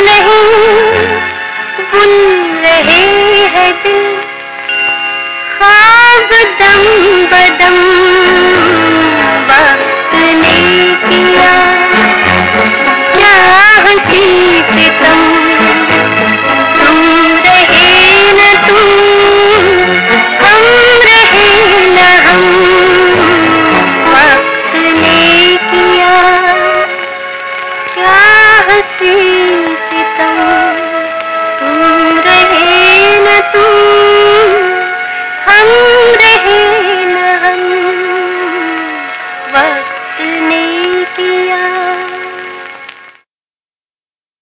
नहीं बुन रहे हैं दिल। खाब दम बदम।